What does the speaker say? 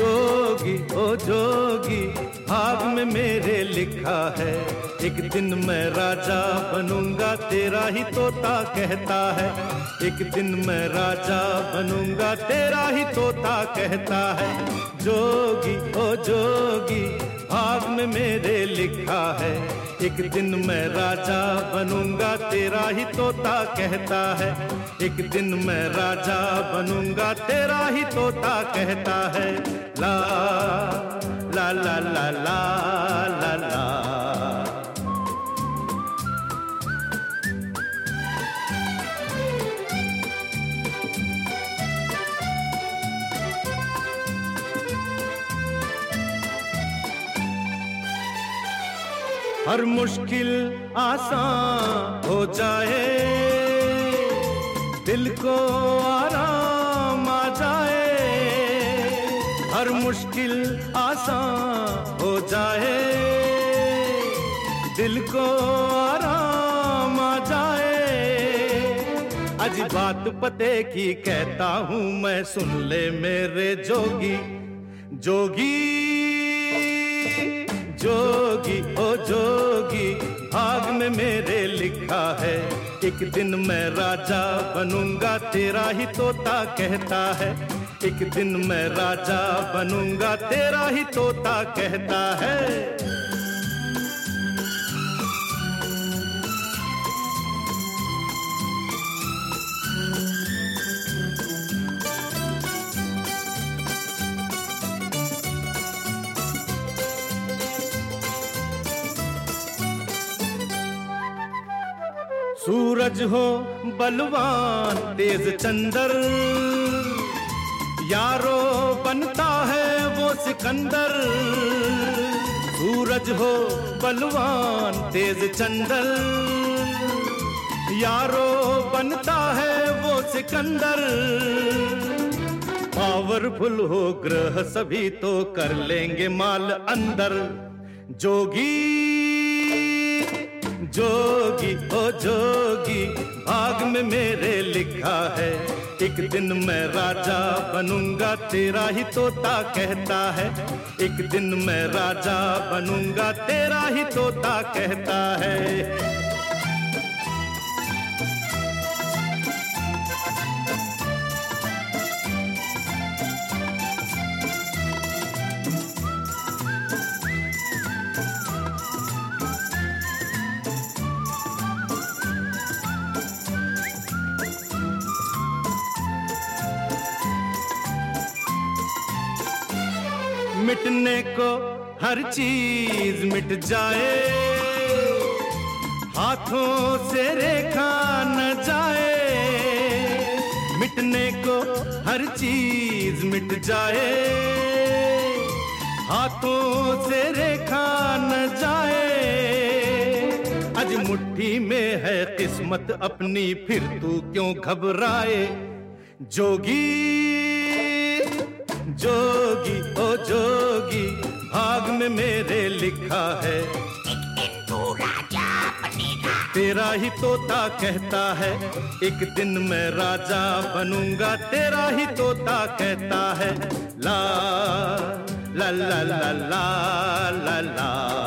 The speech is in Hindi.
जोगी ओ जोगी भाग में मेरे लिखा है। एक दिन मैं राजा बनूँगा, तेरा ही तोता कहता है। एक दिन मैं राजा बनूँगा, तेरा ही तोता कहता है। जोगी, ओ जोगी, भाग में मेरे लिखा है। एक दिन मैं राजा बनूँगा, तेरा ही तोता कहता है। एक दिन मैं राजा बनूँगा, तेरा ही तोता कहता है। ला ला ला ला ला ला ला हर मुश्किल आसान हो जाए दिल को आराम मुश्किल आसान हो जाए। दिल को आराम आ जाए। आज बात पते की कहता हूँ, मैं सुन ले मेरे जोगी। जोगी जोगी, ओ जोगी भाग में मेरे लिखा है। एक दिन मैं राजा बनूँगा, तेरा ही तोता कहता है। एक दिन मैं राजा बनूँगा, तेरा ही तोता कहता है। सूरज हो बलवान, तेज चंदर। यारो बनता है वो सिकंदर। सूरज हो बलवान तेज चंदर। यारो बनता है वो सिकंदर। पावरफुल हो ग्रह सभी तो कर लेंगे माल अंदर। जोगी जोगी, ओ जोगी भाग में मेरे लिखा है। एक दिन मैं राजा बनूँगा, तेरा ही तोता कहता है। एक दिन मैं राजा बनूँगा, तेरा ही तोता कहता है। मिटने को हर चीज़ मिट जाए। हाथों से रेखा न जाए। मिटने को हर चीज़ मिट जाए। हाथों से रेखा न जाए। आज मुट्ठी में है किस्मत अपनी, फिर तू क्यों घबराए? जोगी जोगी। लिखा है। एक दिन तू राजा बनेगा तेरा ही तोता कहता है, एक दिन मैं राजा बनूँगा। तेरा ही तोता कहता है, ला ला ला ला ला ला ला।